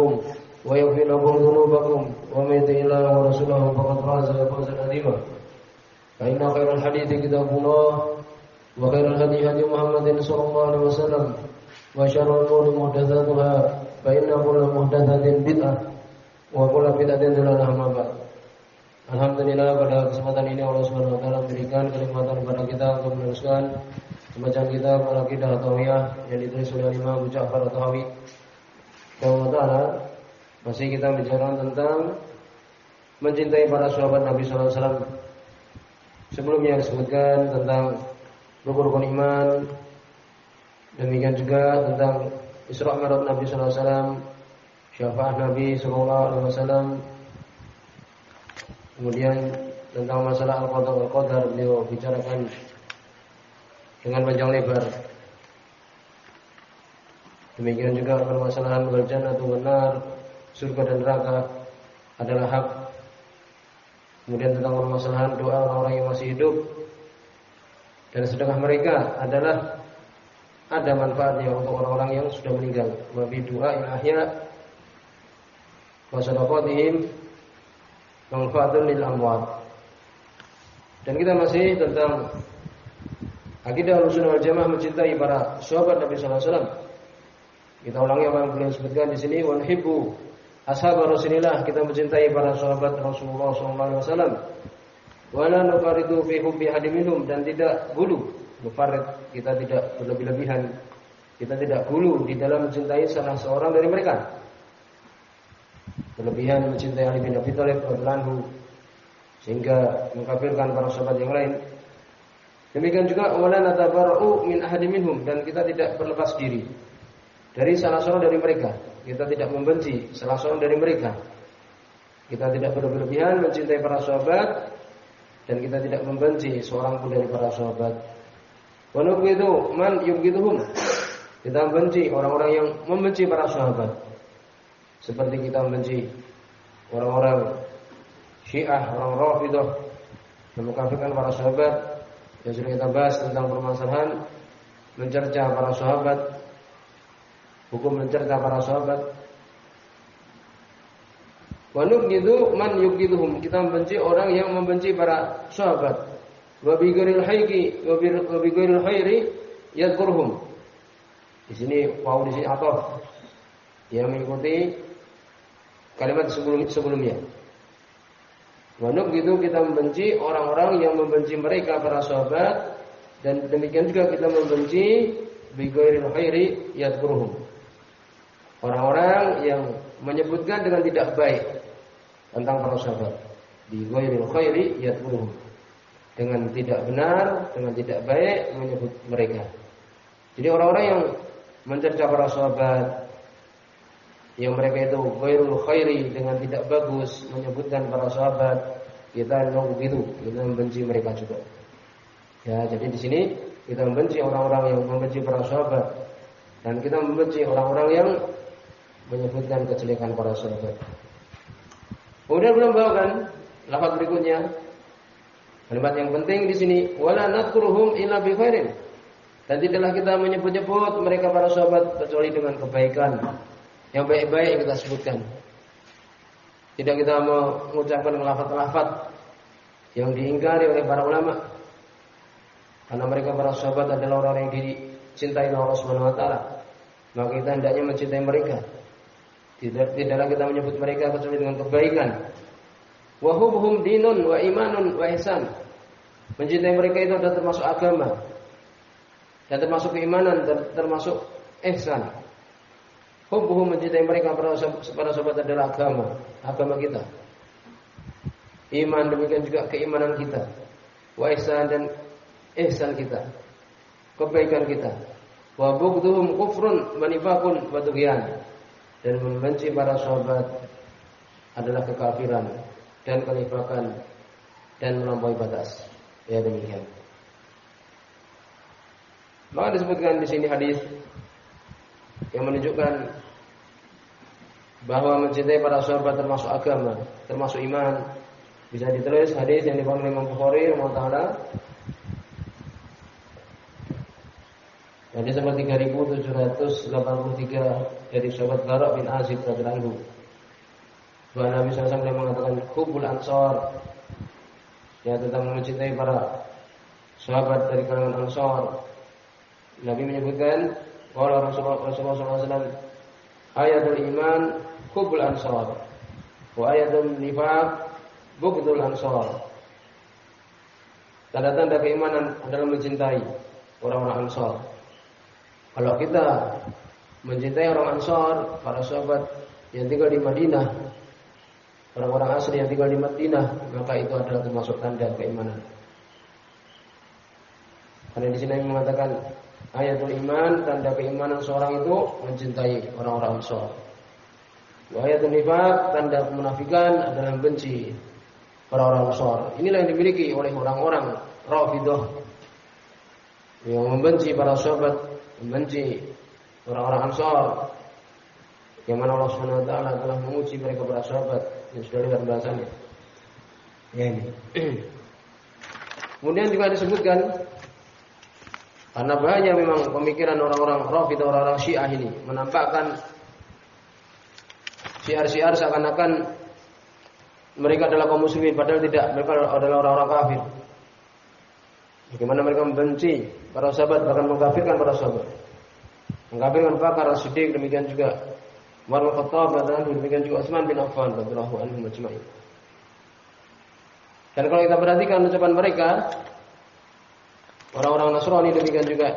لكم ويغفر لكم ذنوبكم ومن يطع الله ورسوله فقد فاز فوزا عظيما فإن خير الحديث كتاب الله وخير الهدي هدي محمد صلى الله عليه وسلم وشر الأمور محدثاتها فإن كل محدثة بدعة وكل بدعة ضلالة أما بعد Alhamdulillah pada kesempatan ini Allah Subhanahu wa taala berikan kenikmatan kepada kita untuk meneruskan pembacaan kita Al-Aqidah Tawiyah yang ditulis oleh Imam Abu At-Tahawi. Taala masih kita bicara tentang mencintai para sahabat Nabi wasallam. Sebelumnya disebutkan tentang rukun-rukun iman. Demikian juga tentang Isra Mi'raj Nabi sallallahu alaihi Nabi sallallahu alaihi wasallam, Kemudian tentang masalah al-qadar wal-qadar beliau bicarakan dengan panjang lebar. Demikian juga permasalahan wal atau benar, surga dan neraka adalah hak. Kemudian tentang permasalahan doa orang-orang yang masih hidup dan sedekah mereka adalah ada manfaatnya untuk orang-orang yang sudah meninggal. Wa bi du'a ahya wa sadaqatihim manfaatun lil amwat. Dan kita masih tentang akidah Ahlussunnah wal Jamaah mencintai para sahabat Nabi sallallahu alaihi wasallam. Kita ulangi apa yang beliau sebutkan di sini wa nuhibbu ashab Rasulillah kita mencintai para sahabat Rasulullah sallallahu alaihi wasallam. Wa la nufaridu fi hubbi minhum dan tidak gulu. Mufarid kita tidak berlebih-lebihan. Kita tidak gulu di dalam mencintai salah seorang dari mereka berlebihan mencintai Ali bin Abi Thalib radhiyallahu sehingga mengkafirkan para sahabat yang lain. Demikian juga wala natabara'u min ahadi minhum dan kita tidak berlepas diri dari salah seorang dari mereka. Kita tidak membenci salah seorang dari mereka. Kita tidak berlebihan mencintai para sahabat dan kita tidak membenci seorang pun dari para sahabat. Wa itu man yubghiduhum. Kita membenci orang-orang yang membenci para sahabat. Seperti kita membenci orang-orang Syiah, orang Rafidah yang mengkafirkan para sahabat yang sudah kita bahas tentang permasalahan mencerca para sahabat, hukum mencerca para sahabat. Wanuk gitu man yubghiduhum. Kita membenci orang yang membenci para sahabat. Wa bi ghairil hayqi wa bi ghairil khairi yadhkurhum. Di sini wow di sini atau yang mengikuti kalimat sebelum sebelumnya. Manuk gitu kita membenci orang-orang yang membenci mereka para sahabat dan demikian juga kita membenci bigoiril khairi yadkuruhum. Orang-orang yang menyebutkan dengan tidak baik tentang para sahabat. Bigoiril khairi yadkuruhum. Dengan tidak benar, dengan tidak baik menyebut mereka. Jadi orang-orang yang mencerca para sahabat, yang mereka itu khairul khairi dengan tidak bagus menyebutkan para sahabat kita begitu kita membenci mereka juga ya jadi di sini kita membenci orang-orang yang membenci para sahabat dan kita membenci orang-orang yang menyebutkan kejelekan para sahabat kemudian belum bawakan lafaz berikutnya kalimat yang penting di sini wala nadkuruhum illa bi khairin dan tidaklah kita menyebut-nyebut mereka para sahabat kecuali dengan kebaikan yang baik-baik kita sebutkan. Tidak kita mengucapkan lafaz-lafaz yang diingkari oleh para ulama. Karena mereka para sahabat adalah orang yang dicintai Allah Subhanahu wa taala. Maka kita hendaknya mencintai mereka. Tidak tidaklah kita menyebut mereka kecuali dengan kebaikan. Wa hubhum dinun wa imanun wa ihsan. Mencintai mereka itu adalah termasuk agama dan termasuk keimanan dan termasuk ihsan. Hubbuhum mencintai mereka para sahabat adalah agama, agama kita. Iman demikian juga keimanan kita. Wa ihsan dan ihsan kita. Kebaikan kita. Wa bughdhuhum kufrun wa nifaqun wa Dan membenci para sahabat adalah kekafiran dan kenifakan dan melampaui batas. Ya demikian. Maka disebutkan di sini hadis yang menunjukkan bahwa mencintai para sahabat termasuk agama, termasuk iman. Bisa ditulis hadis yang dibawakan Imam Bukhari taala. Hadis nomor 3783 dari sahabat Bara bin Azib radhiyallahu anhu. Bahwa Nabi SAW mengatakan kubul ansor ya tentang mencintai para sahabat dari kalangan ansor. Nabi menyebutkan kalau Rasulullah, Rasulullah SAW ayatul iman kubul ansor wa ayatul nifaq bughdul ansor. Tanda-tanda keimanan adalah mencintai orang-orang ansor. Kalau kita mencintai orang ansor, para sahabat yang tinggal di Madinah, orang-orang asli yang tinggal di Madinah, maka itu adalah termasuk tanda keimanan. Karena di sini mengatakan ayatul iman, tanda keimanan seorang itu mencintai orang-orang Ansor. Ayatul nifaq, tanda kemunafikan adalah benci orang-orang Ansor. Inilah yang dimiliki oleh orang-orang Rafidah yang membenci para sahabat, membenci orang-orang Ansor. Yang mana Allah Subhanahu wa taala telah menguji mereka para sahabat yang sudah lihat bahasanya. Ya ini. Kemudian juga disebutkan karena banyak memang pemikiran orang-orang Rafidah orang-orang Syiah ini menampakkan syiar-syiar seakan-akan mereka adalah kaum muslimin padahal tidak, mereka adalah orang-orang kafir. Bagaimana mereka membenci para sahabat bahkan mengkafirkan para sahabat. Mengkafirkan Bakar As-Siddiq demikian juga Umar bin Khattab demikian juga Utsman bin Affan radhiyallahu anhu majma'in. Dan kalau kita perhatikan ucapan mereka orang-orang Nasrani demikian juga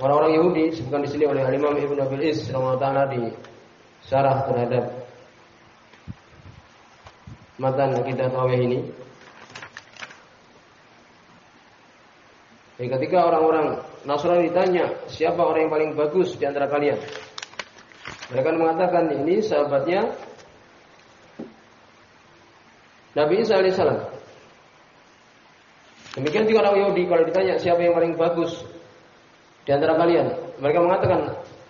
orang-orang Yahudi disebutkan di sini oleh Imam Ibnu Abil Is taala di syarah terhadap matan akidah tawih ini. Jadi ketika orang-orang Nasrani ditanya siapa orang yang paling bagus di antara kalian, mereka mengatakan ini sahabatnya Nabi Isa alaihissalam. Demikian juga orang Yahudi kalau ditanya siapa yang paling bagus di antara kalian, mereka mengatakan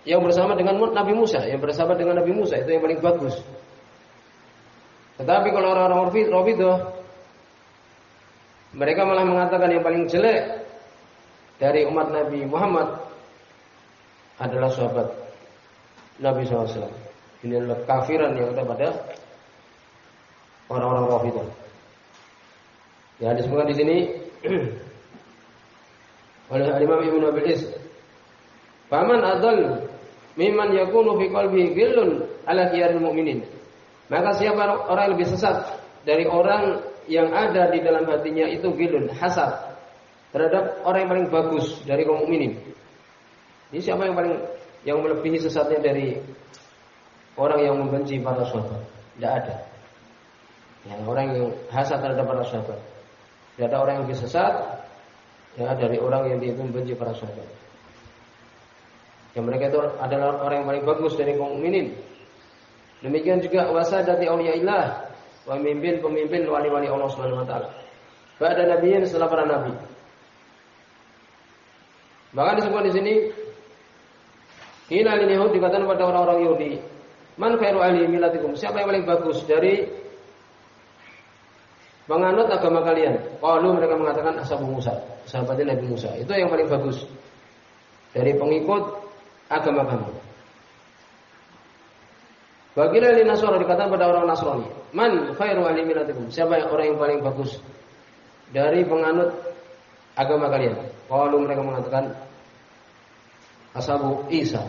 yang bersama dengan Nabi Musa, yang bersama dengan Nabi Musa itu yang paling bagus. Tetapi kalau orang-orang Rafidah mereka malah mengatakan yang paling jelek dari umat Nabi Muhammad adalah sahabat Nabi SAW. Ini adalah kafiran yang ada pada orang-orang Rafidah. Ya disebutkan di sini oleh Imam Ibnu Abil Is. Faman adal mimman yakunu fi qalbi ghillun ala khiyaril mu'minin. Maka siapa orang yang lebih sesat dari orang yang ada di dalam hatinya itu gilun, hasad terhadap orang yang paling bagus dari kaum mukminin. Ini siapa yang paling yang melebihi sesatnya dari orang yang membenci para sahabat? Tidak ada. Ya, orang yang hasad terhadap para sahabat. Tidak ada orang yang lebih sesat ya dari orang yang dia membenci para sahabat. Yang mereka itu adalah orang yang paling bagus dari kaum mukminin. Demikian juga wasadati auliyaillah, pemimpin pemimpin wali-wali Allah Subhanahu wa taala. Pada nabiyin setelah para nabi. Bahkan disebut di sini Hina lil Yahudi dikatakan pada orang-orang Yahudi, "Man khairu ahli milatikum?" Siapa yang paling bagus dari menganut agama kalian? Kalau mereka mengatakan ashabu Musa, sahabatnya Nabi Musa. Itu yang paling bagus dari pengikut agama kami. Bagilah li Nasrani dikatakan pada orang Nasrani, "Man khairu ahli milatikum?" Siapa yang orang yang paling bagus dari penganut agama kalian? Kalau mereka mengatakan ashabu Isa.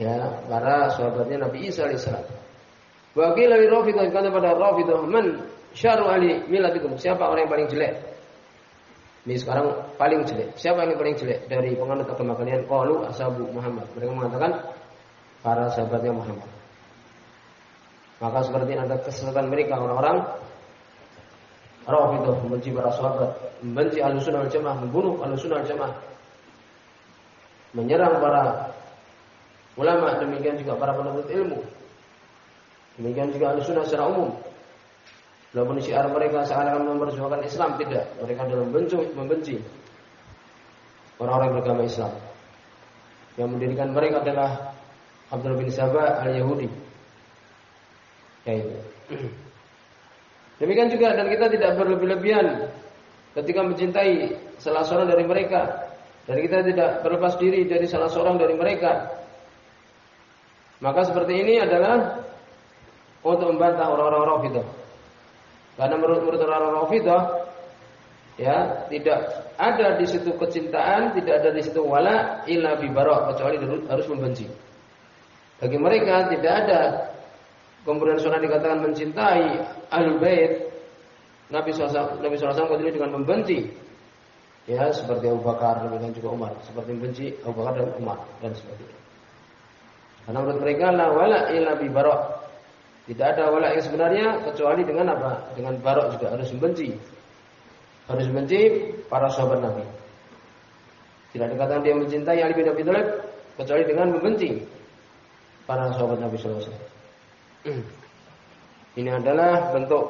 Ya, para sahabatnya Nabi Isa alaihissalam. Bagi lagi Rafidah kata pada Rafidah, man syaru ali milatikum. Siapa orang yang paling jelek? Ini sekarang paling jelek. Siapa yang paling jelek dari penganut agama kalian? Qalu ashabu Muhammad. Mereka mengatakan para sahabatnya Muhammad. Maka seperti ada kesesatan mereka orang-orang Rafidah membenci para sahabat, membenci Ahlussunnah wal Jamaah, membunuh Ahlussunnah wal Jamaah. Menyerang para ulama demikian juga para penuntut ilmu. Demikian juga Ahlussunnah secara umum. Walaupun syiar mereka seakan memperjuangkan Islam tidak, mereka adalah membenci, membenci orang-orang beragama Islam. Yang mendirikan mereka adalah Abdul bin Sabah al-Yahudi. Ya itu. Demikian juga dan kita tidak berlebih-lebihan ketika mencintai salah seorang dari mereka dan kita tidak berlepas diri dari salah seorang dari mereka, maka seperti ini adalah untuk membantah orang-orang Rafidah. Karena menurut menurut orang-orang Rafidah, ya tidak ada di situ kecintaan, tidak ada di situ wala illa bi kecuali harus membenci. Bagi mereka tidak ada kemudian sunnah dikatakan mencintai ahlul bait. Nabi SAW, Nabi SAW dengan membenci Ya, seperti Abu Bakar dan juga Umar, seperti benci Abu Bakar dan Umar dan sebagainya. Karena menurut mereka la wala illa bi barok. Tidak ada wala yang sebenarnya kecuali dengan apa? Dengan barok juga harus membenci. Harus membenci para sahabat Nabi. Tidak dikatakan dia mencintai Ali bin Abi Thalib kecuali dengan membenci para sahabat Nabi sallallahu alaihi wasallam. Ini adalah bentuk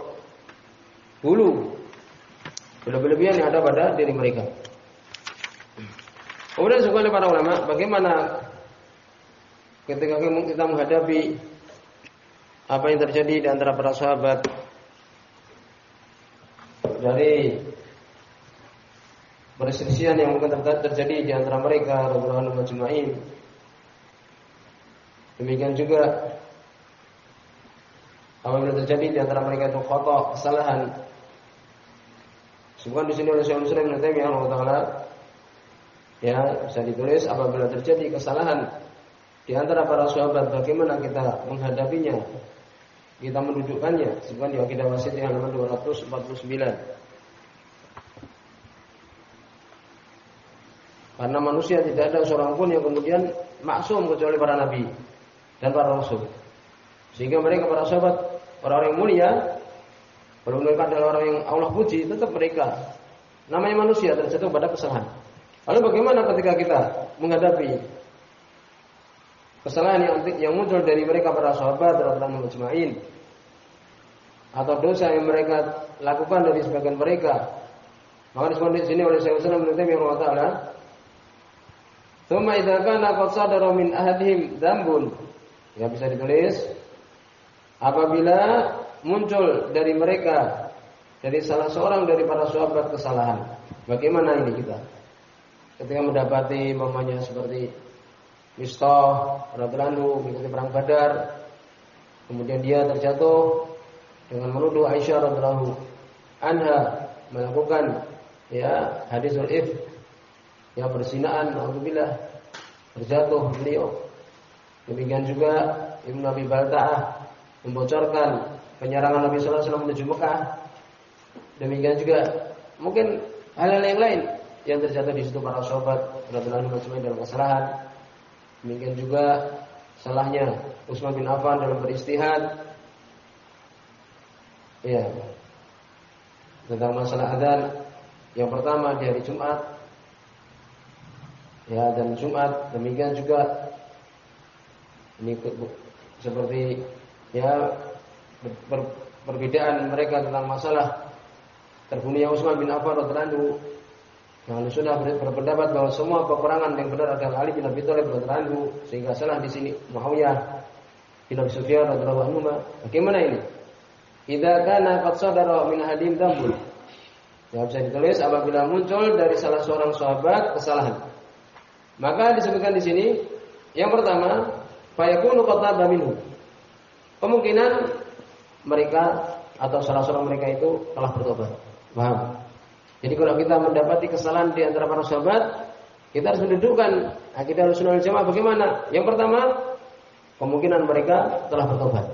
bulu Berlebihan yang ada pada diri mereka. Kemudian juga oleh para ulama, bagaimana ketika kita menghadapi apa yang terjadi di antara para sahabat dari perselisihan yang mungkin terjadi di antara mereka radhiyallahu majma'in. Demikian juga apabila terjadi di antara mereka itu? Khata, kesalahan. Sebutkan di sini oleh Syekh Muslim Ibnu Taimiyah taala ya bisa ditulis apabila terjadi kesalahan di antara para sahabat bagaimana kita menghadapinya? Kita mendudukkannya sebutkan di Aqidah Wasithiyah halaman 249 Karena manusia tidak ada seorang pun yang kemudian maksum kecuali para nabi dan para rasul. Sehingga mereka para sahabat orang-orang yang mulia mereka adalah orang yang Allah puji, tetap mereka namanya manusia terjatuh pada kesalahan. Lalu bagaimana ketika kita menghadapi kesalahan yang yang muncul dari mereka para sahabat radhiyallahu majma'in atau dosa yang mereka lakukan dari sebagian mereka. Maka disebut di sini oleh Syekh Islam Ibnu Taimiyah taala Thumma idza kana qad sadara min ahadihim dzambun. Ya bisa ditulis apabila muncul dari mereka dari salah seorang dari para sahabat kesalahan. Bagaimana ini kita? Ketika mendapati mamanya seperti Mistah radhiyallahu mengikuti perang Badar, kemudian dia terjatuh dengan menuduh Aisyah radhiyallahu anha melakukan ya hadisul if yang bersinaan alhamdulillah terjatuh beliau. Demikian juga Ibnu Abi Balta'ah membocorkan penyerangan Nabi Sallallahu Alaihi Wasallam menuju Mekah. Demikian juga mungkin hal-hal yang lain yang terjadi di situ para sahabat radhiyallahu anhu dalam kesalahan. Demikian juga salahnya Utsman bin Affan dalam beristihad. Ya. Tentang masalah adzan yang pertama di hari Jumat. Ya, dan Jumat demikian juga ini seperti ya ber, perbedaan mereka tentang masalah terbunuhnya Utsman bin Affan radhiyallahu yang sudah berpendapat bahwa semua peperangan yang benar adalah Ali bin Abi Thalib radhiyallahu sehingga salah di sini Muawiyah bin Abi Sufyan radhiyallahu anhu. Bagaimana ini? Idza kana qad sadara min hadim dambul. Ya bisa ditulis apabila muncul dari salah seorang sahabat kesalahan. Maka disebutkan di sini yang pertama, fayakunu qad minhu. Kemungkinan mereka atau salah seorang mereka itu telah bertobat. Paham? Jadi kalau kita mendapati kesalahan di antara para sahabat, kita harus mendudukkan akidah Rasulullah Jamaah bagaimana? Yang pertama, kemungkinan mereka telah bertobat.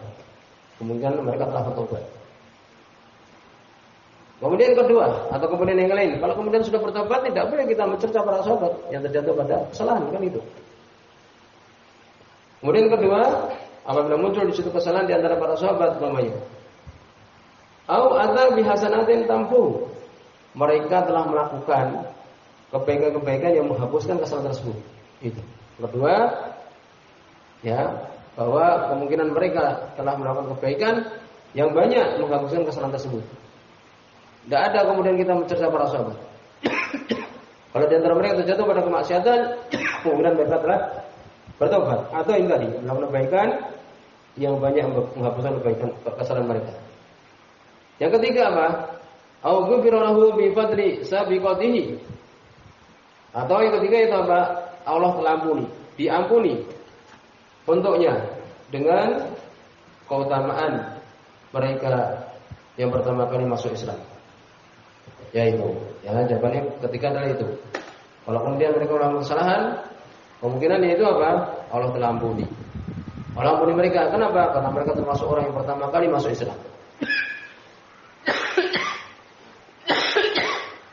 Kemungkinan mereka telah bertobat. Kemudian kedua atau kemudian yang lain, kalau kemudian sudah bertobat tidak boleh kita mencerca para sahabat yang terjatuh pada kesalahan kan itu. Kemudian kedua, apabila muncul di situ kesalahan di antara para sahabat namanya. Au ada bihasanatin tampu. Mereka telah melakukan kebaikan-kebaikan yang menghapuskan kesalahan tersebut. Itu. Kedua, ya, bahwa kemungkinan mereka telah melakukan kebaikan yang banyak menghapuskan kesalahan tersebut. Tidak ada kemudian kita mencerca para sahabat. Kalau di antara mereka terjatuh pada kemaksiatan, kemungkinan mereka telah bertobat atau ini tadi melakukan kebaikan yang banyak menghapuskan kebaikan kesalahan mereka. Yang ketiga apa? Au ghufira lahu bi fadli sabiqatihi. Atau yang ketiga itu apa? Allah telah ampuni, diampuni untuknya dengan keutamaan mereka yang pertama kali masuk Islam. Yaitu, ya jawabannya ketika adalah itu. Kalau kemudian mereka melakukan kesalahan, kemungkinan itu apa? Allah telah ampuni. Allah ampuni mereka. Kenapa? Karena mereka termasuk orang yang pertama kali masuk Islam.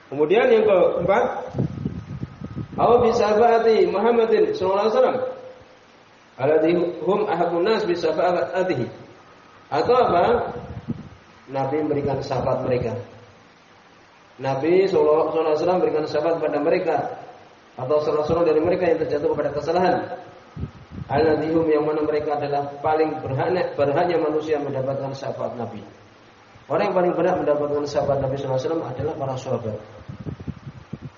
Kemudian yang keempat, Aw bi sahabati Muhammadin sallallahu alaihi wasallam. Alladhi hum ahabun nas bi sahabatihi. Atau apa? Nabi memberikan sahabat mereka. Nabi sallallahu alaihi wasallam memberikan sahabat kepada mereka atau salah-salah dari mereka yang terjatuh kepada kesalahan. Alladhihum yang mana mereka adalah paling berhak berhaknya manusia mendapatkan sahabat Nabi. Orang yang paling berhak mendapatkan sahabat Nabi wasallam adalah para sahabat.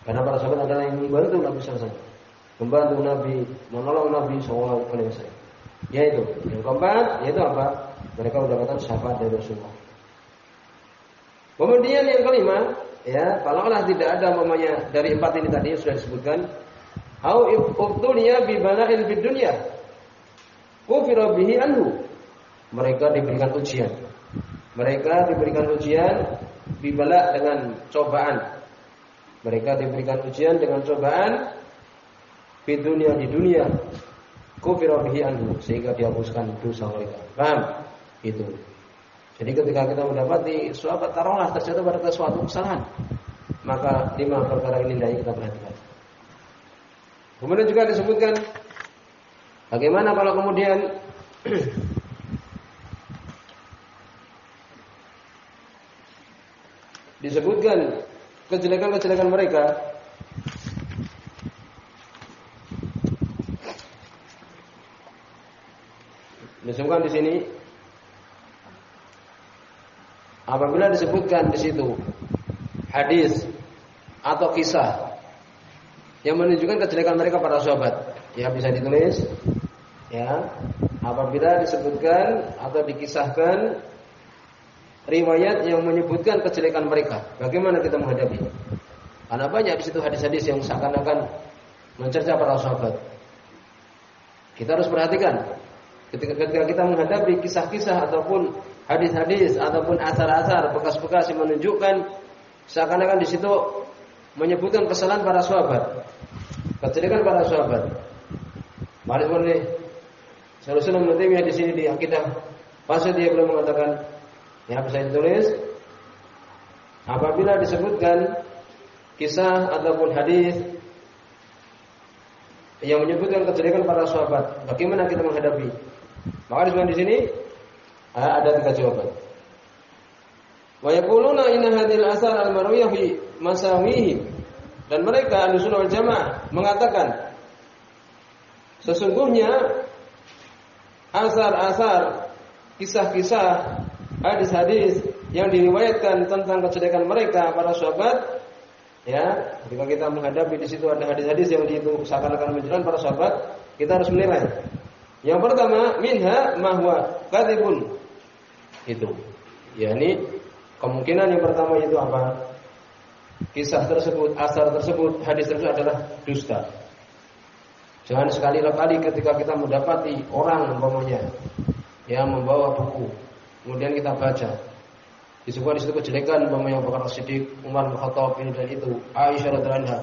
Karena para sahabat adalah yang membantu Nabi SAW. Membantu Nabi, menolong Nabi SAW. Yaitu yang keempat, yaitu apa? Mereka mendapatkan sahabat dari Rasulullah. Kemudian yang kelima, ya, kalaulah tidak ada mamanya dari empat ini tadi sudah disebutkan, au ibtuliya bi bala'il bid dunya. Kufira bihi anhu. Mereka diberikan ujian. Mereka diberikan ujian bibala dengan cobaan mereka diberikan ujian dengan cobaan di dunia di dunia kufira bihi anhu sehingga dihapuskan dosa mereka. Paham? Itu. Jadi ketika kita mendapati suatu taruhlah terjatuh pada suatu kesalahan, maka lima perkara ini tidak kita perhatikan. Kemudian juga disebutkan bagaimana kalau kemudian disebutkan kejelekan-kejelekan mereka disebutkan di sini apabila disebutkan di situ hadis atau kisah yang menunjukkan kejelekan mereka para sahabat ya bisa ditulis ya apabila disebutkan atau dikisahkan riwayat yang menyebutkan kejelekan mereka. Bagaimana kita menghadapi? Karena banyak di situ hadis-hadis yang seakan-akan mencerca para sahabat. Kita harus perhatikan ketika, ketika kita menghadapi kisah-kisah ataupun hadis-hadis ataupun asar-asar bekas-bekas yang menunjukkan seakan-akan di situ menyebutkan kesalahan para sahabat, kejelekan para sahabat. Mari seperti Rasulullah menurut di sini di akidah Pasti dia belum mengatakan Ya bisa ditulis apabila disebutkan kisah ataupun hadis yang menyebutkan kejelekan para sahabat, bagaimana kita menghadapi? Maka disebutkan di sini ada tiga jawaban. Wa yaquluna inna hadhil asar al-marwiyah fi masawihi dan mereka Ahlussunnah wal Jamaah mengatakan sesungguhnya asar-asar kisah-kisah hadis-hadis yang diriwayatkan tentang kejelekan mereka para sahabat ya ketika kita menghadapi di situ ada hadis-hadis yang itu seakan-akan menjelaskan para sahabat kita harus menilai. Yang pertama minha mahwa kadibun itu yakni kemungkinan yang pertama itu apa kisah tersebut asar tersebut hadis tersebut adalah dusta jangan sekali kali ketika kita mendapati orang umpamanya yang membawa buku Kemudian kita baca. Disebut di situ kejelekan umpamanya Abu Bakar Siddiq, Umar bin Khattab ini dan itu, Aisyah radhiyallahu anha.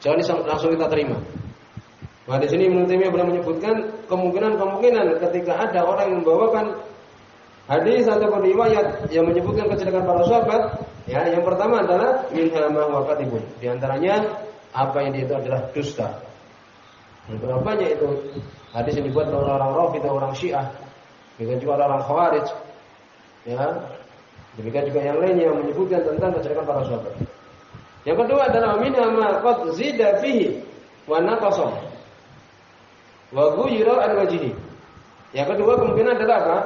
Jangan langsung kita terima. Nah di sini menurut Taimiyah menyebutkan kemungkinan-kemungkinan ketika ada orang yang membawakan hadis atau riwayat yang menyebutkan kejelekan para sahabat, ya yang pertama adalah minha ma wa Di antaranya apa yang itu adalah dusta. Dan berapa banyak itu hadis yang dibuat oleh orang Rafidhah atau orang Syiah, juga juga orang Khawarij Ya. Demikian juga yang lainnya yang menyebutkan tentang kejelekan para sahabat. Yang kedua adalah minha ma qad zida fihi wa naqasa. Wa ghuyira an wajhi. Yang kedua kemungkinan adalah apa?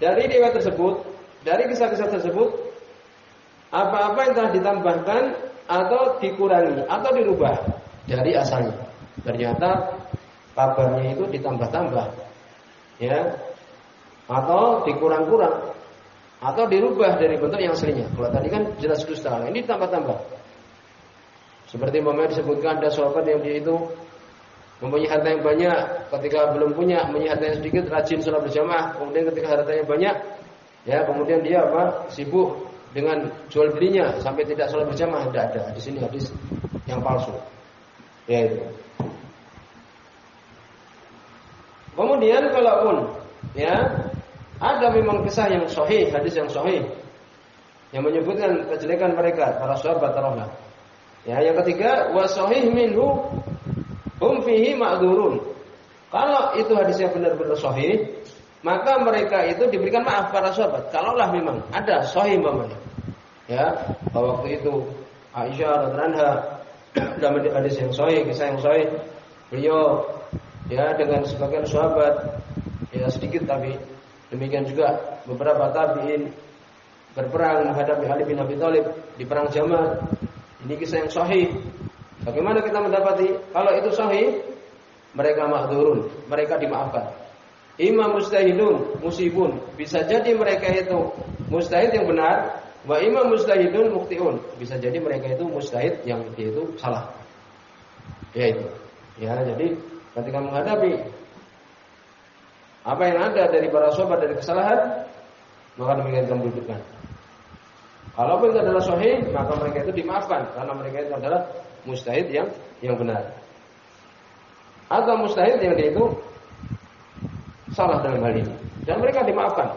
Dari riwayat tersebut, dari kisah-kisah tersebut apa-apa yang telah ditambahkan atau dikurangi atau dirubah dari asalnya. Ternyata kabarnya itu ditambah-tambah. Ya. Atau dikurang-kurang atau dirubah dari bentuk yang aslinya. Kalau tadi kan jelas dusta, ini tambah-tambah. Seperti umpamanya disebutkan ada sahabat yang dia itu mempunyai harta yang banyak, ketika belum punya mempunyai harta yang sedikit, rajin sholat berjamaah. Kemudian ketika hartanya banyak, ya kemudian dia apa? Sibuk dengan jual belinya sampai tidak sholat berjamaah. Tidak ada di sini hadis yang palsu. Ya itu. Kemudian kalaupun ya ada memang kisah yang sahih, hadis yang sahih yang menyebutkan kejelekan mereka para sahabat tarawih. Ya, yang ketiga wa sahih minhu hum fihi ma'dzurun. Kalau itu hadisnya benar-benar sahih, maka mereka itu diberikan maaf para sahabat. Kalaulah memang ada sahih mamanya. Ya, waktu itu Aisyah radhiyallahu dalam hadis yang sahih, kisah yang sahih, beliau ya dengan sebagian sahabat ya sedikit tapi demikian juga beberapa tabi'in berperang menghadapi Ali bin Abi Thalib di perang Jamal ini kisah yang sahih. Bagaimana kita mendapati kalau itu sahih? Mereka mahdurun, mereka dimaafkan. Imam mustahidun, musibun. Bisa jadi mereka itu mustahid yang benar, wa imam mustahidun muktiun. Bisa jadi mereka itu mustahid yang itu salah. Ya itu. Ya, jadi ketika menghadapi apa yang ada dari para sahabat dari kesalahan, maka demikian kami Kalaupun itu adalah sahih, maka mereka itu dimaafkan karena mereka itu adalah mustahid yang yang benar. Atau mustahid yang itu salah dalam hal ini dan mereka dimaafkan.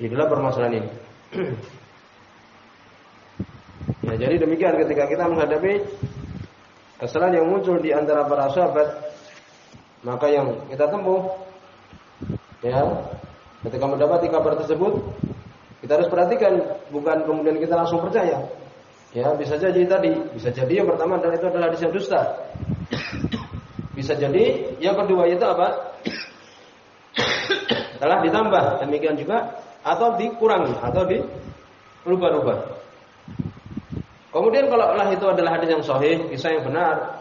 Inilah permasalahan ini. ya, jadi demikian ketika kita menghadapi kesalahan yang muncul di antara para sahabat, maka yang kita tempuh ya, ketika mendapati kabar tersebut kita harus perhatikan, bukan kemudian kita langsung percaya. Ya, bisa jadi tadi, bisa jadi yang pertama adalah itu adalah hadis yang dusta. Bisa jadi yang kedua itu apa? telah ditambah demikian juga atau dikurangi atau di rubah-rubah. Kemudian kalau Allah itu adalah hadis yang sahih, kisah yang benar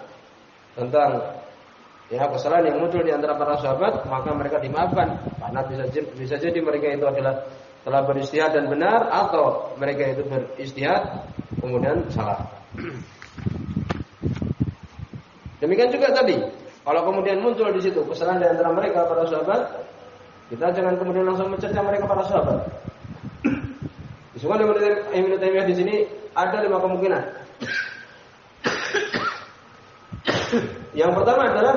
tentang ya kesalahan yang muncul di antara para sahabat, maka mereka dimaafkan karena bisa bisa jadi mereka itu adalah telah beristihad dan benar atau mereka itu beristihad kemudian salah. Demikian juga tadi, kalau kemudian muncul di situ kesalahan di antara mereka para sahabat, kita jangan kemudian langsung mencerca mereka para sahabat. Disebutkan Ibnu Taimiyah di sini ada lima kemungkinan. Yang pertama adalah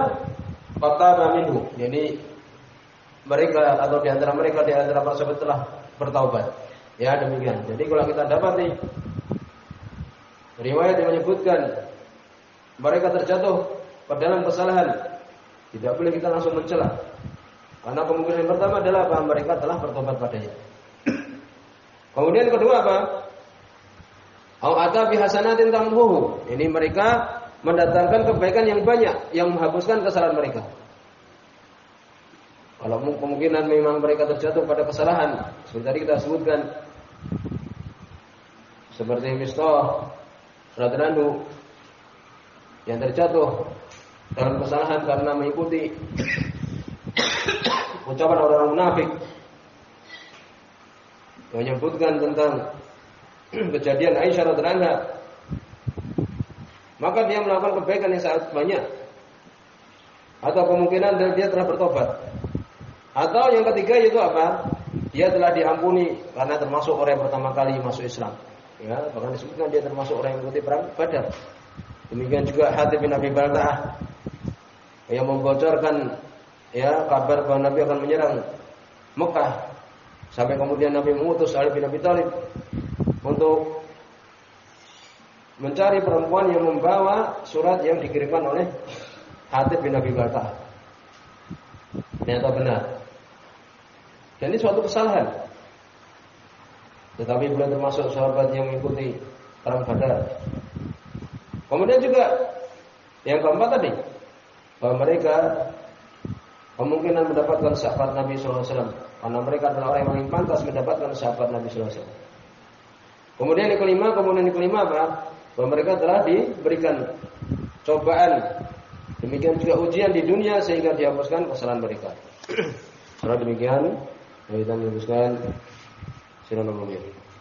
kata minhu, jadi mereka atau di antara mereka di antara para sahabat telah bertaubat. Ya demikian. Jadi kalau kita dapati riwayat yang menyebutkan mereka terjatuh dalam kesalahan, tidak boleh kita langsung mencela. Karena kemungkinan yang pertama adalah apa? Mereka telah bertobat padanya. Kemudian kedua apa? Au ata bihasanatin tamhuhu. Ini mereka mendatangkan kebaikan yang banyak yang menghapuskan kesalahan mereka. Kalau kemungkinan memang mereka terjatuh pada kesalahan, seperti tadi kita sebutkan. Seperti Mistah radhiyallahu yang terjatuh dalam kesalahan karena mengikuti ucapan orang-orang munafik. Menyebutkan tentang kejadian Aisyah radhiyallahu maka dia melakukan kebaikan yang sangat banyak. Atau kemungkinan dia telah bertobat atau yang ketiga itu apa? Dia telah diampuni karena termasuk orang yang pertama kali masuk Islam. Ya, bahkan disebutkan dia termasuk orang yang mengikuti perang Badar. Demikian juga Hatib bin Abi Balta'ah yang membocorkan ya kabar bahwa Nabi akan menyerang Mekah sampai kemudian Nabi mengutus Ali bin Abi Thalib untuk mencari perempuan yang membawa surat yang dikirimkan oleh Hatib bin Abi Balta'ah. Ternyata benar. Dan ini suatu kesalahan. Tetapi belum termasuk sahabat yang mengikuti perang Badar. Kemudian juga yang keempat tadi bahwa mereka kemungkinan mendapatkan sahabat Nabi SAW karena mereka adalah orang yang paling pantas mendapatkan sahabat Nabi SAW. Kemudian yang kelima, kemudian yang kelima apa? Bahwa mereka telah diberikan cobaan demikian juga ujian di dunia sehingga dihapuskan kesalahan mereka. Karena demikian kita meneruskan silakan